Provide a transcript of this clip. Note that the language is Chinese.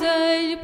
在